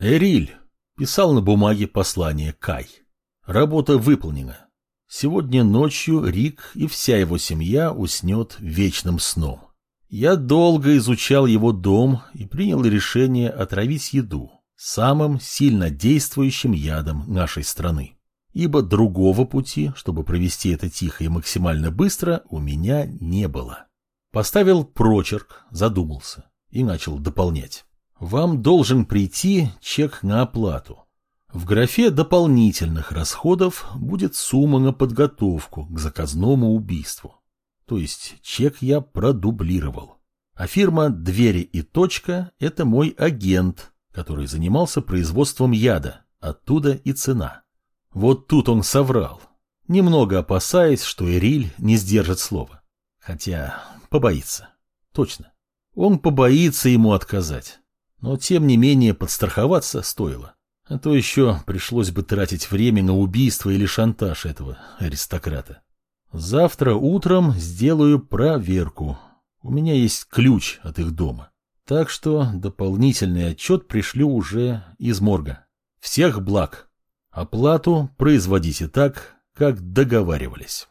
Эриль писал на бумаге послание Кай. Работа выполнена. Сегодня ночью Рик и вся его семья уснет вечным сном. Я долго изучал его дом и принял решение отравить еду самым сильно действующим ядом нашей страны. Ибо другого пути, чтобы провести это тихо и максимально быстро, у меня не было. Поставил прочерк, задумался и начал дополнять. Вам должен прийти чек на оплату. В графе дополнительных расходов будет сумма на подготовку к заказному убийству. То есть чек я продублировал. А фирма «Двери и точка» — это мой агент, который занимался производством яда, оттуда и цена. Вот тут он соврал, немного опасаясь, что Эриль не сдержит слова. Хотя побоится. Точно. Он побоится ему отказать. Но тем не менее подстраховаться стоило. А то еще пришлось бы тратить время на убийство или шантаж этого аристократа. Завтра утром сделаю проверку. У меня есть ключ от их дома. Так что дополнительный отчет пришлю уже из морга. Всех благ. Оплату производите так, как договаривались.